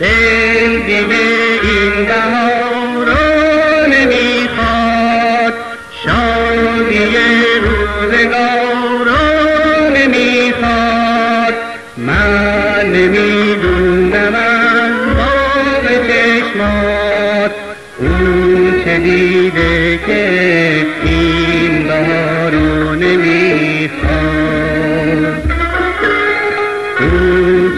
دل دل این بهار نمی‌خواد شادی روزگار نمی‌خواد من نمی‌دونم از باب چشمات. اون چه دیده که این بهار نمی‌خواد.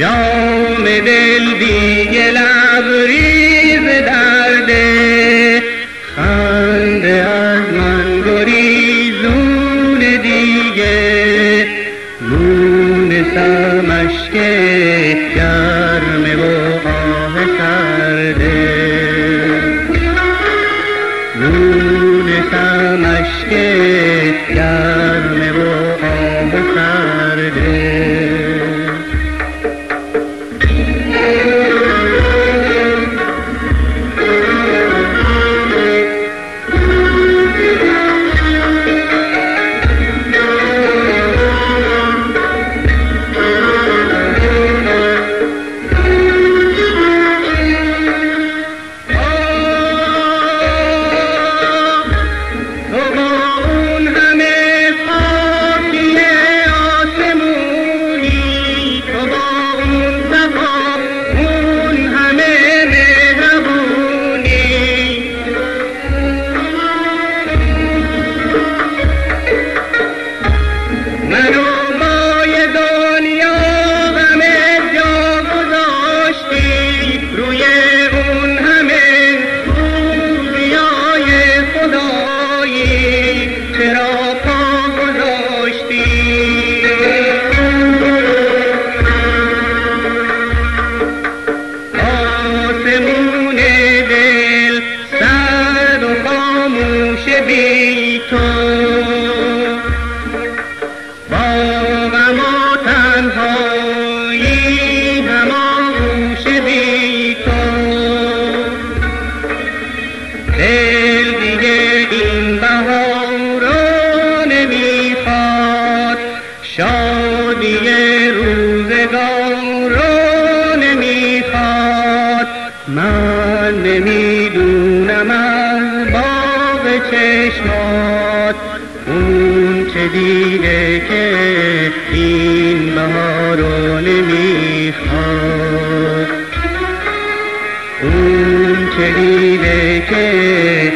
جام دل دیگه لبریز خاموش بی تو با غم و تنهایی هماغوش بی تو دل دیگه این بهار رو نمی‌خواد شادی روزگار رو نمی‌خواد من نمی‌دونم. چشمات اون چه دیده که این بهار رو نمی‌خواد. اون چه دیده که